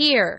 here.